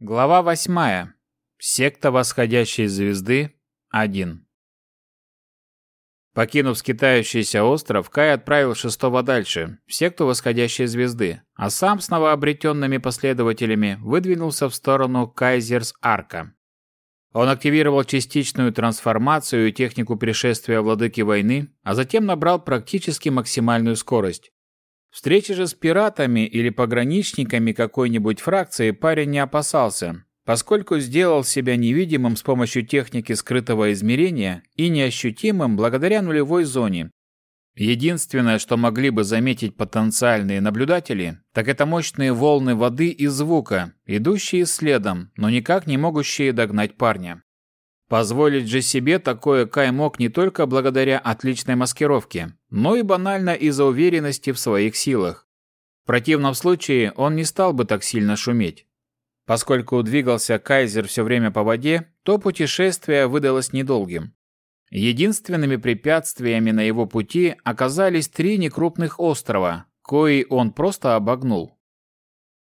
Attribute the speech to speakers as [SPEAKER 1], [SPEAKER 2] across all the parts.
[SPEAKER 1] Глава восьмая. Секта восходящей звезды 1. Покинув скитающийся остров, Кай отправил шестого дальше, в секту восходящей звезды, а сам с новообретенными последователями выдвинулся в сторону Кайзерс-Арка. Он активировал частичную трансформацию и технику пришествия владыки войны, а затем набрал практически максимальную скорость. Встречи же с пиратами или пограничниками какой-нибудь фракции парень не опасался, поскольку сделал себя невидимым с помощью техники скрытого измерения и неощутимым благодаря нулевой зоне. Единственное, что могли бы заметить потенциальные наблюдатели, так это мощные волны воды и звука, идущие следом, но никак не могущие догнать парня. Позволить же себе такое Кай мог не только благодаря отличной маскировке, но и банально из-за уверенности в своих силах. В противном случае он не стал бы так сильно шуметь. Поскольку двигался Кайзер все время по воде, то путешествие выдалось недолгим. Единственными препятствиями на его пути оказались три некрупных острова, кои он просто обогнул.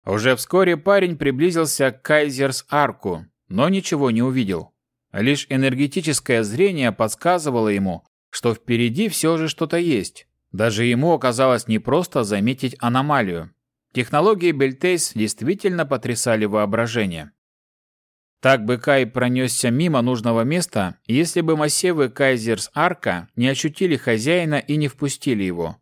[SPEAKER 1] Уже вскоре парень приблизился к Кайзерс-Арку, но ничего не увидел. Лишь энергетическое зрение подсказывало ему, что впереди все же что-то есть. Даже ему оказалось непросто заметить аномалию. Технологии Бельтейс действительно потрясали воображение. Так бы Кай пронесся мимо нужного места, если бы массивы Кайзерс-Арка не ощутили хозяина и не впустили его.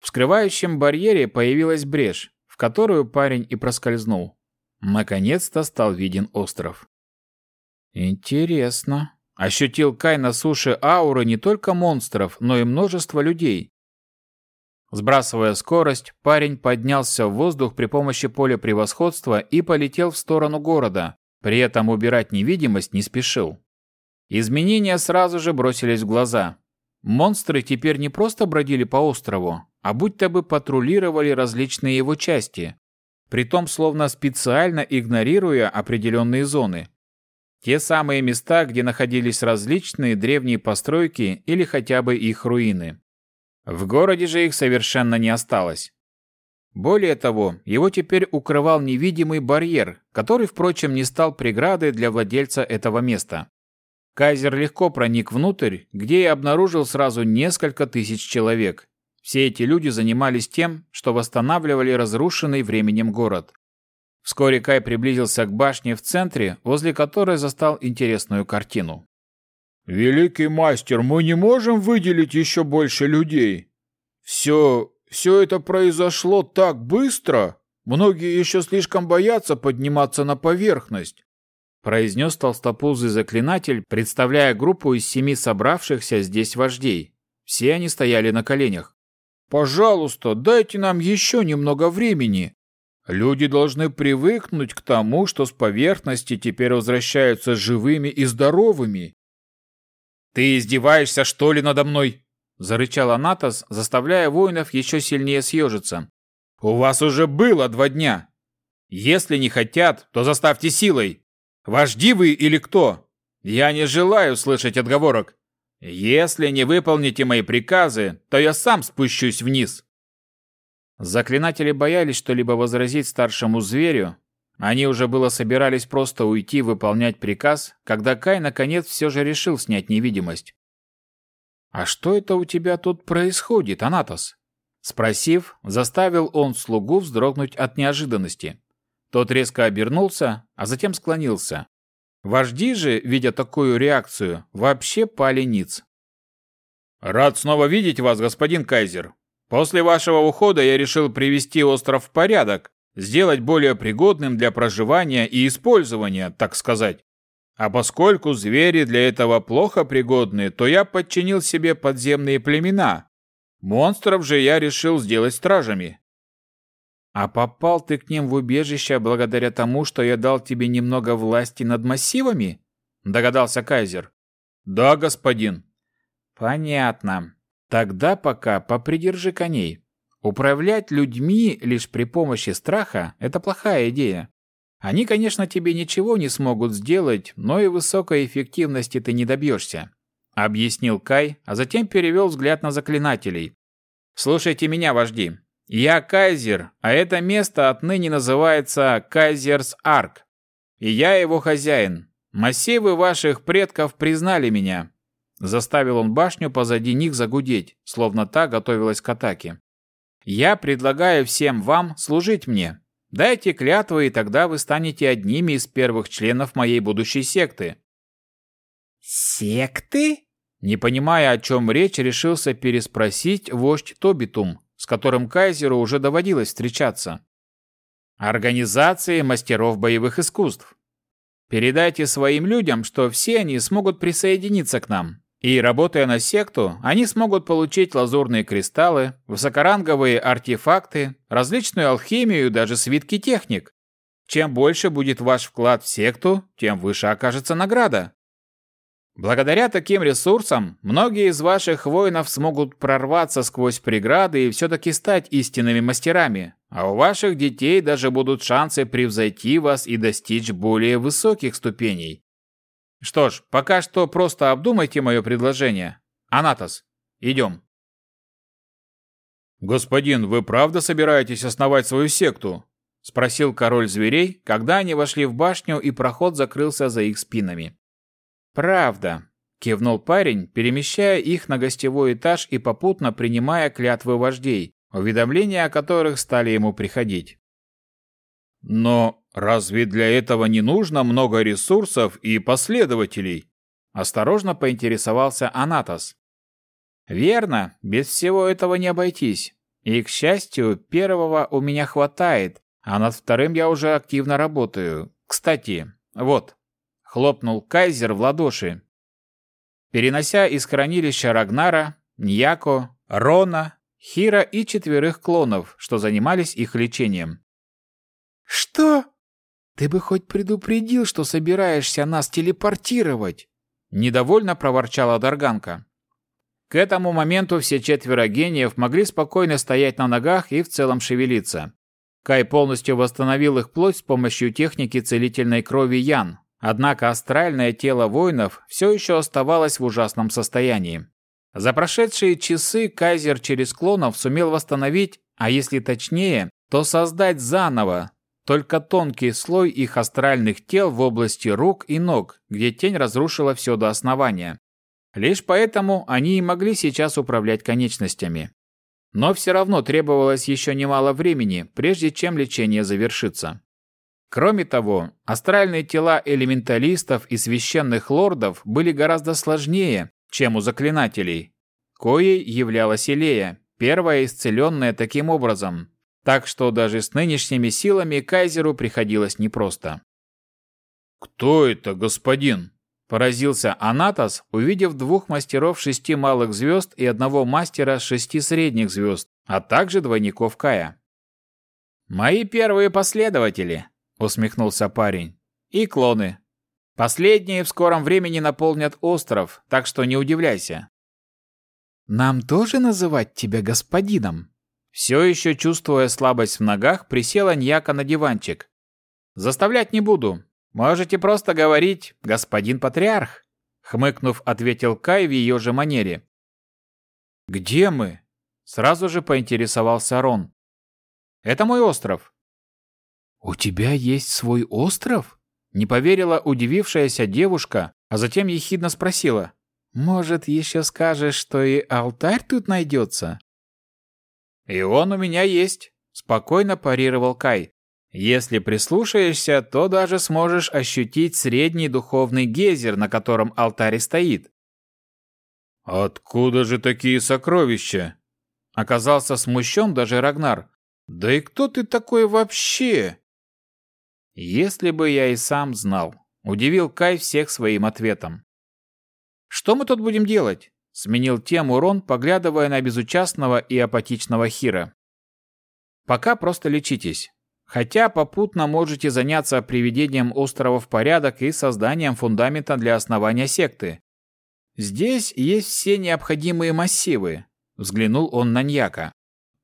[SPEAKER 1] В скрывающем барьере появилась брешь, в которую парень и проскользнул. Наконец-то стал виден остров. Интересно. Ощутил Кай на суше ауры не только монстров, но и множество людей. Сбрасывая скорость, парень поднялся в воздух при помощи поля превосходства и полетел в сторону города, при этом убирать невидимость не спешил. Изменения сразу же бросились в глаза. Монстры теперь не просто бродили по острову, а будто бы патрулировали различные его части, притом словно специально игнорируя определенные зоны. Те самые места, где находились различные древние постройки или хотя бы их руины. В городе же их совершенно не осталось. Более того, его теперь укрывал невидимый барьер, который, впрочем, не стал преградой для владельца этого места. Кайзер легко проник внутрь, где и обнаружил сразу несколько тысяч человек. Все эти люди занимались тем, что восстанавливали разрушенный временем город. Вскоре Кай приблизился к башне в центре, возле которой застал интересную картину.
[SPEAKER 2] «Великий мастер, мы не можем выделить еще больше людей. Все, все это произошло так быстро. Многие еще слишком боятся подниматься на поверхность», произнес толстопузый заклинатель, представляя группу из семи собравшихся здесь вождей. Все они стояли на коленях. «Пожалуйста, дайте нам еще немного времени. Люди должны привыкнуть к тому, что с поверхности теперь возвращаются живыми и здоровыми.
[SPEAKER 1] «Ты издеваешься, что ли, надо мной?» – зарычал Анатос, заставляя воинов еще сильнее съежиться. «У вас уже было два дня. Если не хотят, то заставьте силой. Вожди вы или кто? Я не желаю слышать отговорок. Если не выполните мои приказы, то я сам спущусь вниз». Заклинатели боялись что-либо возразить старшему зверю. Они уже было собирались просто уйти выполнять приказ, когда Кай наконец все же решил снять невидимость. «А что это у тебя тут происходит, Анатос?» Спросив, заставил он слугу вздрогнуть от неожиданности. Тот резко обернулся, а затем склонился. Вожди же, видя такую реакцию, вообще пали ниц.
[SPEAKER 2] «Рад снова видеть вас, господин Кайзер. После вашего ухода я решил привести остров в порядок, сделать более пригодным для проживания и использования, так сказать. А поскольку звери для этого плохо пригодны, то я подчинил себе подземные племена. Монстров же я решил сделать стражами.
[SPEAKER 1] А попал ты к ним в убежище благодаря тому, что я дал тебе немного власти над массивами? Догадался Кайзер.
[SPEAKER 2] Да, господин.
[SPEAKER 1] Понятно. Тогда пока попридержи коней. Управлять людьми лишь при помощи страха – это плохая идея. Они, конечно, тебе ничего не смогут сделать, но и высокой эффективности ты не добьешься. Объяснил Кай, а затем перевел взгляд на заклинателей. Слушайте меня, вожди. Я Кайзер, а это место отныне называется Кайзерс Арк. и я его хозяин. Массивы ваших предков признали меня. Заставил он башню позади них загудеть, словно та готовилась к атаке. Я предлагаю всем вам служить мне. Дайте клятвы, и тогда вы станете одними из первых членов моей будущей секты.
[SPEAKER 3] Секты?
[SPEAKER 1] Не понимая, о чем речь, решился переспросить вождь Тобитум, с которым Кайзеру уже доводилось встречаться. Организации мастеров боевых искусств. Передайте своим людям, что все они смогут присоединиться к нам. И, работая на секту, они смогут получить лазурные кристаллы, высокоранговые артефакты, различную алхимию и даже свитки техник. Чем больше будет ваш вклад в секту, тем выше окажется награда. Благодаря таким ресурсам, многие из ваших воинов смогут прорваться сквозь преграды и все-таки стать истинными мастерами, а у ваших детей даже будут шансы превзойти вас и достичь более высоких ступеней. Что ж, пока что просто обдумайте мое предложение. Анатос, идем.
[SPEAKER 2] «Господин, вы правда собираетесь основать свою секту?» – спросил король зверей, когда они вошли в башню и проход закрылся за их спинами.
[SPEAKER 1] «Правда», – кивнул парень, перемещая их на гостевой этаж и попутно принимая клятвы вождей, уведомления о которых стали ему приходить.
[SPEAKER 2] «Но разве для этого не нужно много ресурсов и последователей?» – осторожно поинтересовался Анатос.
[SPEAKER 1] «Верно, без всего этого не обойтись. И, к счастью, первого у меня хватает, а над вторым я уже активно работаю. Кстати, вот» хлопнул Кайзер в ладоши, перенося из хранилища Рагнара, Ньяко, Рона, Хира и четверых клонов, что занимались их лечением.
[SPEAKER 3] «Что? Ты бы хоть предупредил, что собираешься нас телепортировать!»
[SPEAKER 1] Недовольно проворчала Дарганка. К этому моменту все четверо гениев могли спокойно стоять на ногах и в целом шевелиться. Кай полностью восстановил их плоть с помощью техники целительной крови Ян, Однако астральное тело воинов все еще оставалось в ужасном состоянии. За прошедшие часы Кайзер через клонов сумел восстановить, а если точнее, то создать заново, только тонкий слой их астральных тел в области рук и ног, где тень разрушила все до основания. Лишь поэтому они и могли сейчас управлять конечностями. Но все равно требовалось еще немало времени, прежде чем лечение завершится. Кроме того, астральные тела элементалистов и священных лордов были гораздо сложнее, чем у заклинателей. Коей являлась Илея, первая исцеленная таким образом, так что даже с нынешними силами Кайзеру приходилось непросто.
[SPEAKER 2] «Кто это, господин?» – поразился Анатос, увидев двух мастеров шести малых звезд и одного мастера шести средних звезд, а также двойников Кая.
[SPEAKER 1] «Мои первые последователи», усмехнулся парень. И клоны. Последние в скором времени наполнят остров, так что не удивляйся.
[SPEAKER 3] Нам тоже называть тебя господином?
[SPEAKER 1] Все еще чувствуя слабость в ногах, присела Ньяка на диванчик. Заставлять не буду. Можете просто говорить «господин патриарх», хмыкнув, ответил Кай в ее же манере.
[SPEAKER 2] «Где мы?» Сразу же поинтересовался Рон.
[SPEAKER 1] «Это мой остров.
[SPEAKER 3] «У тебя есть свой остров?»
[SPEAKER 1] Не поверила удивившаяся девушка, а затем ехидно спросила.
[SPEAKER 3] «Может, еще скажешь, что и алтарь тут найдется?»
[SPEAKER 1] «И он у меня есть», — спокойно парировал Кай. «Если прислушаешься, то даже сможешь ощутить средний духовный гейзер, на котором алтарь стоит».
[SPEAKER 2] «Откуда же такие сокровища?»
[SPEAKER 1] Оказался смущен даже Рагнар. «Да и кто ты такой вообще?» Если бы я и сам знал. Удивил Кай всех своим ответом. «Что мы тут будем делать?» Сменил тему Рон, поглядывая на безучастного и апатичного Хира. «Пока просто лечитесь. Хотя попутно можете заняться приведением острова в порядок и созданием фундамента для основания секты. Здесь есть все необходимые массивы», — взглянул он на Ньяка.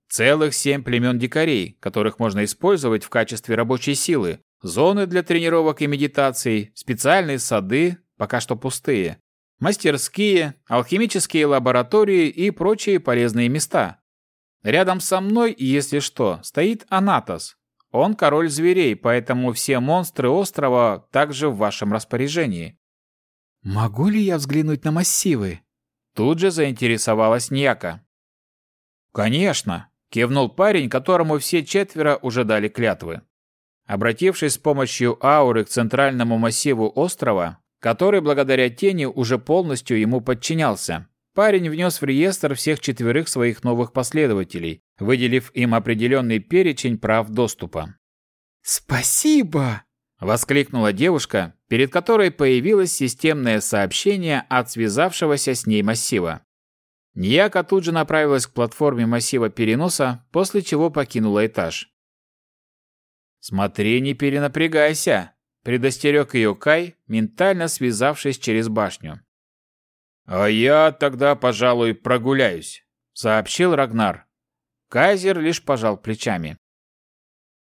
[SPEAKER 1] «Целых семь племен дикарей, которых можно использовать в качестве рабочей силы, Зоны для тренировок и медитаций, специальные сады, пока что пустые, мастерские, алхимические лаборатории и прочие полезные места. Рядом со мной, если что, стоит Анатос. Он король зверей, поэтому все монстры острова также в вашем распоряжении.
[SPEAKER 3] Могу ли я взглянуть на массивы?
[SPEAKER 1] Тут же заинтересовалась Ньяка. Конечно, кивнул парень, которому все четверо уже дали клятвы. Обратившись с помощью ауры к центральному массиву острова, который благодаря тени уже полностью ему подчинялся, парень внес в реестр всех четверых своих новых последователей, выделив им определенный перечень прав доступа.
[SPEAKER 3] «Спасибо!»
[SPEAKER 1] – воскликнула девушка, перед которой появилось системное сообщение от связавшегося с ней массива. Ньяка тут же направилась к платформе массива переноса, после чего покинула этаж. «Смотри, не перенапрягайся», – предостерег ее Кай, ментально связавшись через башню. «А я тогда, пожалуй, прогуляюсь», – сообщил Рагнар. Кайзер лишь пожал плечами.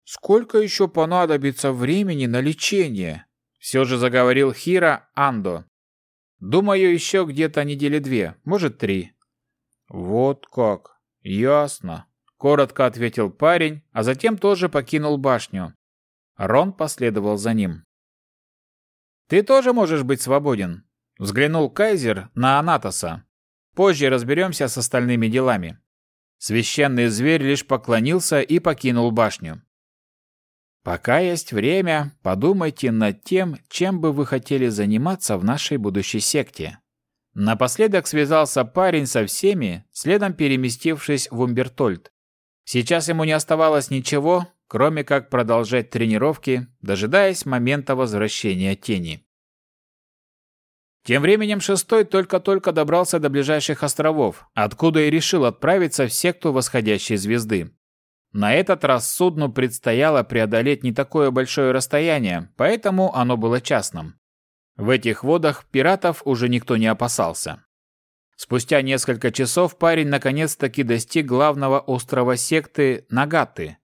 [SPEAKER 3] «Сколько еще понадобится времени на лечение?» – все же заговорил Хира Андо. «Думаю, еще где-то недели две, может, три».
[SPEAKER 1] «Вот как. Ясно», – коротко ответил парень, а затем тоже покинул башню. Рон последовал за ним. «Ты тоже можешь быть свободен», – взглянул Кайзер на Анатоса. «Позже разберемся с остальными делами». Священный зверь лишь поклонился и покинул башню. Пока есть время, подумайте над тем, чем бы вы хотели заниматься в нашей будущей секте. Напоследок связался парень со всеми, следом переместившись в Умбертольд. Сейчас ему не оставалось ничего, кроме как продолжать тренировки, дожидаясь момента возвращения тени. Тем временем шестой только-только добрался до ближайших островов, откуда и решил отправиться в секту восходящей звезды. На этот раз судну предстояло преодолеть не такое большое расстояние, поэтому оно было частным. В этих водах пиратов уже никто не опасался. Спустя несколько часов парень наконец-таки достиг главного острова секты Нагаты.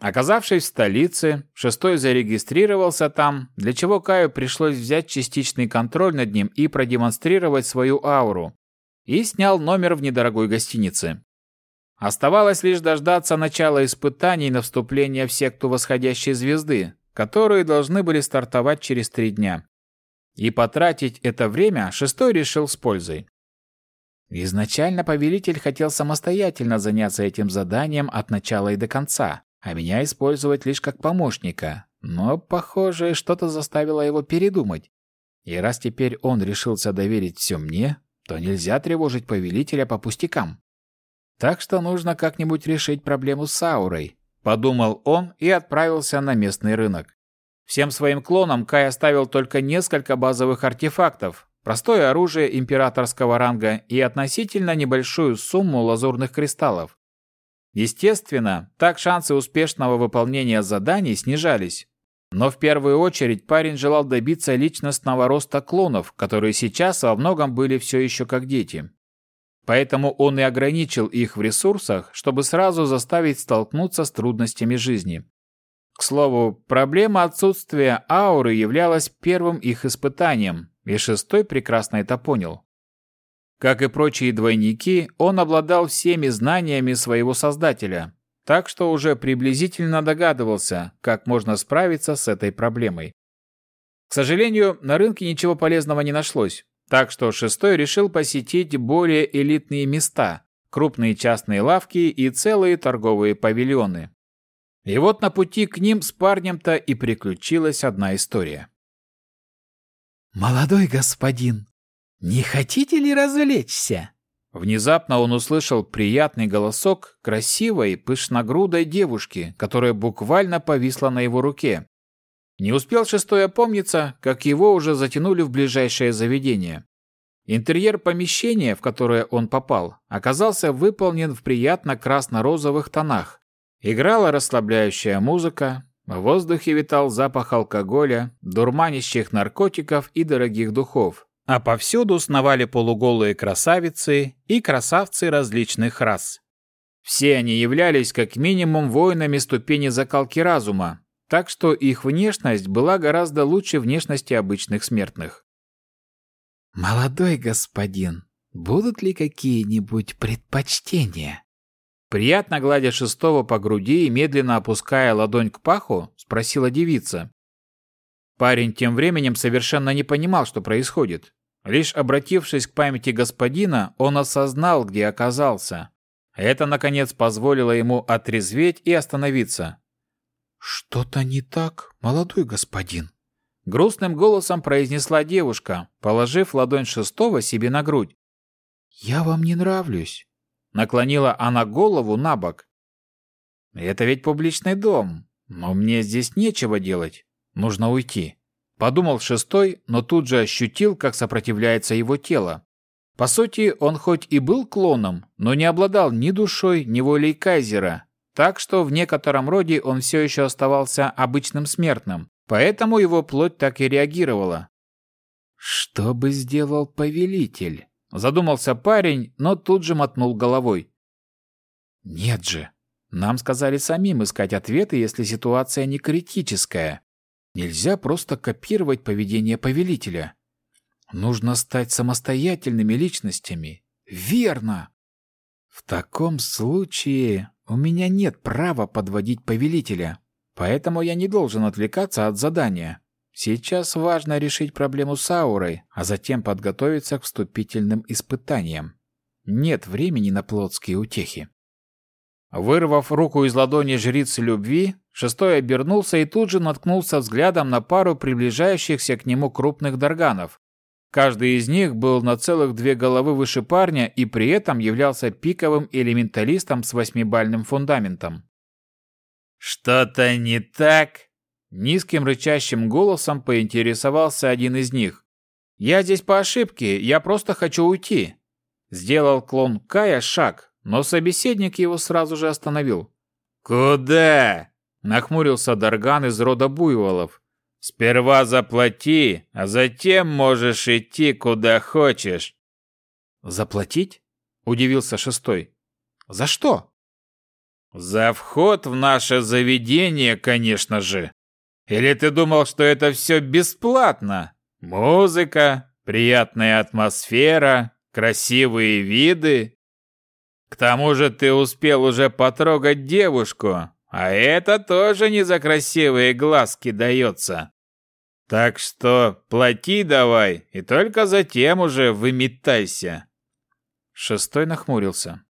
[SPEAKER 1] Оказавшись в столице, шестой зарегистрировался там, для чего Каю пришлось взять частичный контроль над ним и продемонстрировать свою ауру, и снял номер в недорогой гостинице. Оставалось лишь дождаться начала испытаний на вступление в секту восходящей звезды, которые должны были стартовать через три дня. И потратить это время шестой решил с пользой. Изначально повелитель хотел самостоятельно заняться этим заданием от начала и до конца, а меня использовать лишь как помощника, но, похоже, что-то заставило его передумать. И раз теперь он решился доверить все мне, то нельзя тревожить повелителя по пустякам. Так что нужно как-нибудь решить проблему с аурой, подумал он и отправился на местный рынок. Всем своим клонам Кай оставил только несколько базовых артефактов, простое оружие императорского ранга и относительно небольшую сумму лазурных кристаллов. Естественно, так шансы успешного выполнения заданий снижались. Но в первую очередь парень желал добиться личностного роста клонов, которые сейчас во многом были все еще как дети. Поэтому он и ограничил их в ресурсах, чтобы сразу заставить столкнуться с трудностями жизни. К слову, проблема отсутствия ауры являлась первым их испытанием, и шестой прекрасно это понял. Как и прочие двойники, он обладал всеми знаниями своего создателя, так что уже приблизительно догадывался, как можно справиться с этой проблемой. К сожалению, на рынке ничего полезного не нашлось, так что шестой решил посетить более элитные места, крупные частные лавки и целые торговые павильоны. И вот на пути к ним с парнем-то и приключилась одна история.
[SPEAKER 3] «Молодой господин, не хотите ли развлечься?»
[SPEAKER 1] Внезапно он услышал приятный голосок красивой, пышногрудой девушки, которая буквально повисла на его руке. Не успел шестой опомниться, как его уже затянули в ближайшее заведение. Интерьер помещения, в которое он попал, оказался выполнен в приятно красно-розовых тонах, Играла расслабляющая музыка, в воздухе витал запах алкоголя, дурманящих наркотиков и дорогих духов, а повсюду сновали полуголые красавицы и красавцы различных рас. Все они являлись как минимум воинами ступени закалки разума, так что их внешность была гораздо лучше внешности обычных смертных.
[SPEAKER 3] «Молодой господин, будут ли какие-нибудь предпочтения?»
[SPEAKER 1] Приятно гладя шестого по груди и медленно опуская ладонь к паху, спросила девица. Парень тем временем совершенно не понимал, что происходит. Лишь обратившись к памяти господина, он осознал, где оказался. Это, наконец, позволило ему отрезветь и остановиться.
[SPEAKER 3] «Что-то не так, молодой господин?»
[SPEAKER 1] Грустным голосом произнесла девушка, положив ладонь шестого себе на грудь.
[SPEAKER 3] «Я вам не нравлюсь».
[SPEAKER 1] Наклонила она голову на бок. «Это ведь публичный дом, но мне здесь нечего делать. Нужно уйти». Подумал шестой, но тут же ощутил, как сопротивляется его тело. По сути, он хоть и был клоном, но не обладал ни душой, ни волей Кайзера, так что в некотором роде он все еще оставался обычным смертным, поэтому его плоть так и реагировала. «Что бы сделал повелитель?» – задумался парень, но тут же мотнул головой. «Нет же, нам сказали самим искать ответы, если ситуация не критическая. Нельзя просто копировать поведение повелителя. Нужно стать самостоятельными личностями. Верно. В таком случае у меня нет права подводить повелителя, поэтому я не должен отвлекаться от задания. Сейчас важно решить проблему с аурой, а затем подготовиться к вступительным испытаниям. Нет времени на плотские утехи. Вырвав руку из ладони жрицы любви, шестой обернулся и тут же наткнулся взглядом на пару приближающихся к нему крупных дарганов. Каждый из них был на целых две головы выше парня и при этом являлся пиковым элементалистом с восьмибальным фундаментом. «Что-то не так?» Низким рычащим голосом поинтересовался один из них. «Я здесь по ошибке, я просто хочу уйти». Сделал клон Кая шаг, но собеседник его сразу же остановил. «Куда?» – нахмурился Дарган из рода Буйволов. «Сперва заплати, а затем можешь идти куда хочешь». «Заплатить?» – удивился шестой. «За что?» «За вход в наше заведение, конечно же. Или ты думал, что это все бесплатно? Музыка, приятная атмосфера, красивые виды, к тому же ты успел уже потрогать девушку, а это тоже не за красивые глазки дается. Так что плати давай и только затем уже выметайся. Шестой нахмурился.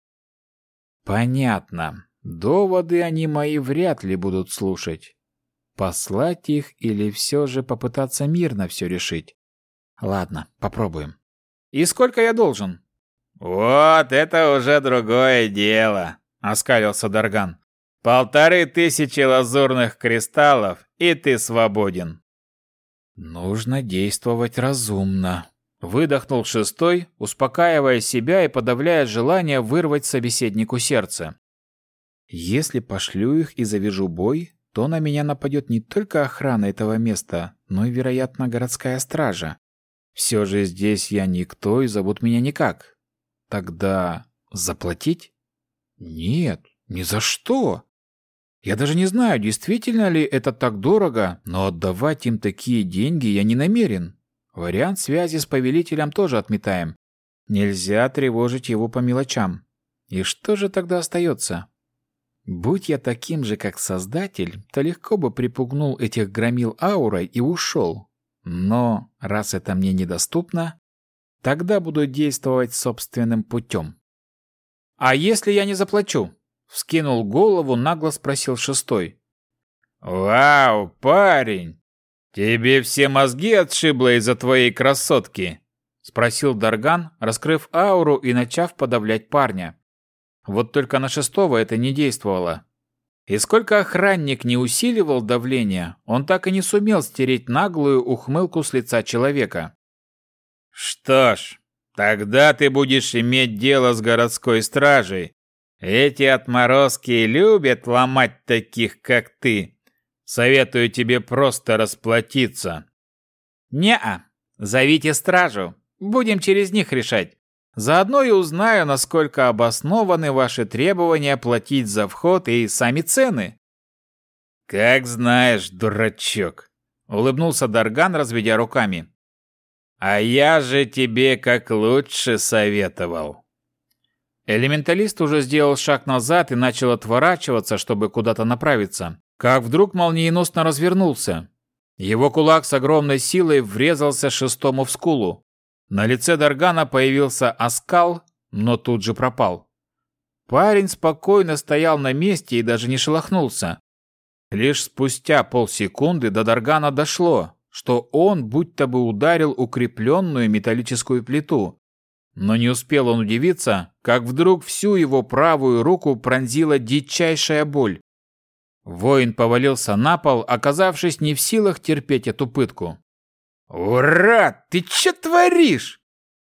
[SPEAKER 1] Понятно. Доводы они мои вряд ли будут слушать. Послать их или все же попытаться мирно все решить? Ладно, попробуем. И сколько я должен? «Вот это уже другое дело», — оскалился Дарган. «Полторы тысячи лазурных кристаллов, и ты свободен». «Нужно действовать разумно», — выдохнул шестой, успокаивая себя и подавляя желание вырвать собеседнику сердце. «Если пошлю их и завяжу бой, то на меня нападет не только охрана этого места, но и, вероятно, городская стража. Все же здесь я никто и зовут меня никак. Тогда заплатить? Нет, ни за что. Я даже не знаю, действительно ли это так дорого, но отдавать им такие деньги я не намерен. Вариант связи с повелителем тоже отметаем. Нельзя тревожить его по мелочам. И что же тогда остается? Будь я таким же, как Создатель, то легко бы припугнул этих громил аурой и ушел. Но раз это мне недоступно, Тогда буду действовать собственным путем. «А если я не заплачу?» — вскинул голову, нагло спросил шестой. «Вау, парень! Тебе все мозги отшибло из-за твоей красотки?» — спросил Дарган, раскрыв ауру и начав подавлять парня. Вот только на шестого это не действовало. И сколько охранник не усиливал давление, он так и не сумел стереть наглую ухмылку с лица человека. Что ж, тогда ты будешь иметь дело с городской стражей. Эти отморозки любят ломать таких, как ты. Советую тебе просто расплатиться. Не-а. Зовите стражу. Будем через них решать. Заодно и узнаю, насколько обоснованы ваши требования платить за вход и сами цены. Как знаешь, дурачок, улыбнулся Дарган, разведя руками. А я же тебе как лучше советовал. Элементалист уже сделал шаг назад и начал отворачиваться, чтобы куда-то направиться, как вдруг молниеносно развернулся. Его кулак с огромной силой врезался шестому в скулу. На лице Даргана появился оскал, но тут же пропал. Парень спокойно стоял на месте и даже не шелохнулся. Лишь спустя полсекунды до Даргана дошло, что он будто бы ударил укрепленную металлическую плиту. Но не успел он удивиться, как вдруг всю его правую руку пронзила дичайшая боль. Воин повалился на пол, оказавшись не в силах терпеть эту пытку. «Ура! Ты что творишь?»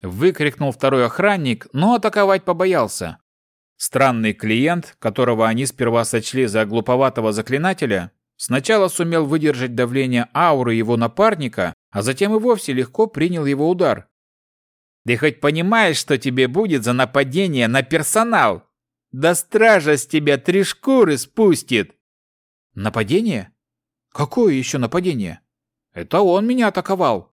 [SPEAKER 1] Выкрикнул второй охранник, но атаковать побоялся. Странный клиент, которого они сперва сочли за глуповатого заклинателя, сначала сумел выдержать давление ауры его напарника, а затем и вовсе легко принял его удар. «Ты хоть понимаешь, что тебе будет за нападение на персонал? Да стража с тебя три шкуры спустит!» «Нападение? Какое еще нападение? Это он меня атаковал!»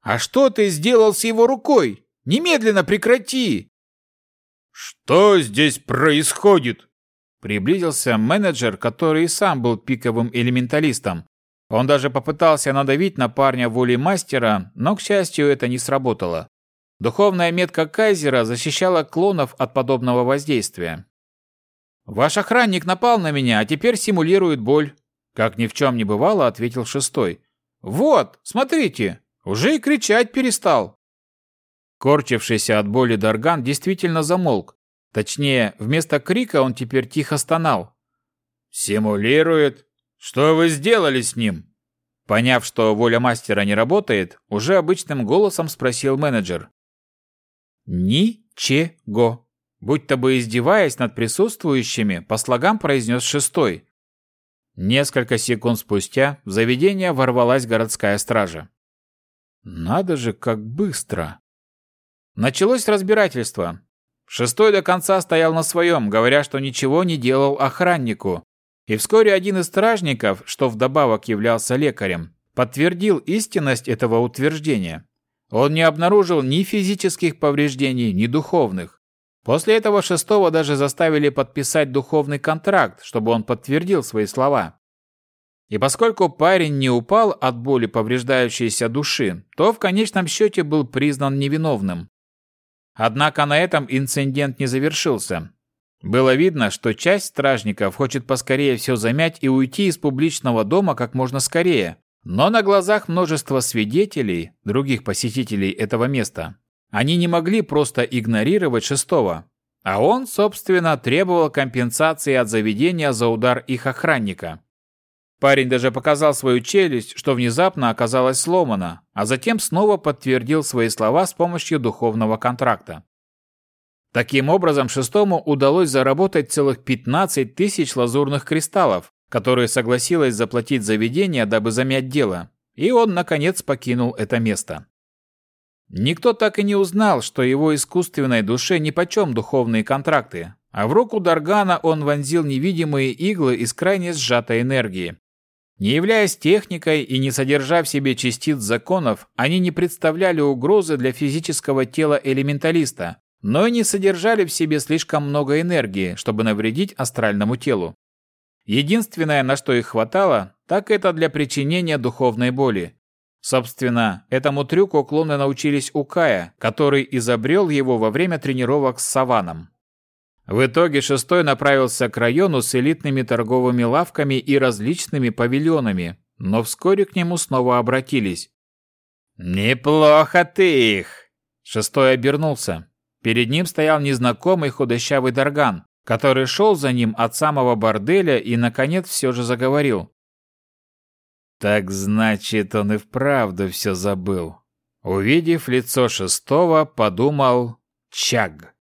[SPEAKER 1] «А что ты сделал с его рукой? Немедленно прекрати!»
[SPEAKER 2] «Что здесь происходит?»
[SPEAKER 1] Приблизился менеджер, который и сам был пиковым элементалистом. Он даже попытался надавить на парня волей мастера, но, к счастью, это не сработало. Духовная метка Кайзера защищала клонов от подобного воздействия. «Ваш охранник напал на меня, а теперь симулирует боль», — как ни в чем не бывало, ответил шестой. «Вот, смотрите, уже и кричать перестал». Корчившийся от боли Дарган действительно замолк. Точнее, вместо крика он теперь тихо стонал.
[SPEAKER 2] «Симулирует? Что вы сделали с ним?»
[SPEAKER 1] Поняв, что воля мастера не работает, уже обычным голосом спросил менеджер. «Ничего», будто бы издеваясь над присутствующими, по слогам произнес шестой. Несколько секунд спустя в заведение ворвалась городская стража. «Надо же, как быстро!» Началось разбирательство. Шестой до конца стоял на своем, говоря, что ничего не делал охраннику. И вскоре один из стражников, что вдобавок являлся лекарем, подтвердил истинность этого утверждения. Он не обнаружил ни физических повреждений, ни духовных. После этого шестого даже заставили подписать духовный контракт, чтобы он подтвердил свои слова. И поскольку парень не упал от боли повреждающейся души, то в конечном счете был признан невиновным. Однако на этом инцидент не завершился. Было видно, что часть стражников хочет поскорее все замять и уйти из публичного дома как можно скорее. Но на глазах множества свидетелей, других посетителей этого места, они не могли просто игнорировать шестого. А он, собственно, требовал компенсации от заведения за удар их охранника. Парень даже показал свою челюсть, что внезапно оказалась сломана, а затем снова подтвердил свои слова с помощью духовного контракта. Таким образом, шестому удалось заработать целых 15 тысяч лазурных кристаллов, которые согласилось заплатить заведение, дабы замять дело, и он, наконец, покинул это место. Никто так и не узнал, что его искусственной душе нипочем духовные контракты, а в руку Даргана он вонзил невидимые иглы из крайне сжатой энергии, не являясь техникой и не содержа в себе частиц законов, они не представляли угрозы для физического тела элементалиста, но и не содержали в себе слишком много энергии, чтобы навредить астральному телу. Единственное, на что их хватало, так это для причинения духовной боли. Собственно, этому трюку клоны научились у Кая, который изобрел его во время тренировок с Саваном. В итоге шестой направился к району с элитными торговыми лавками и различными павильонами, но вскоре к нему снова обратились. «Неплохо ты их!» Шестой обернулся. Перед ним стоял незнакомый худощавый Дарган, который шел за ним от самого борделя и, наконец, все же заговорил. Так значит, он и вправду все забыл. Увидев лицо шестого, подумал «Чаг».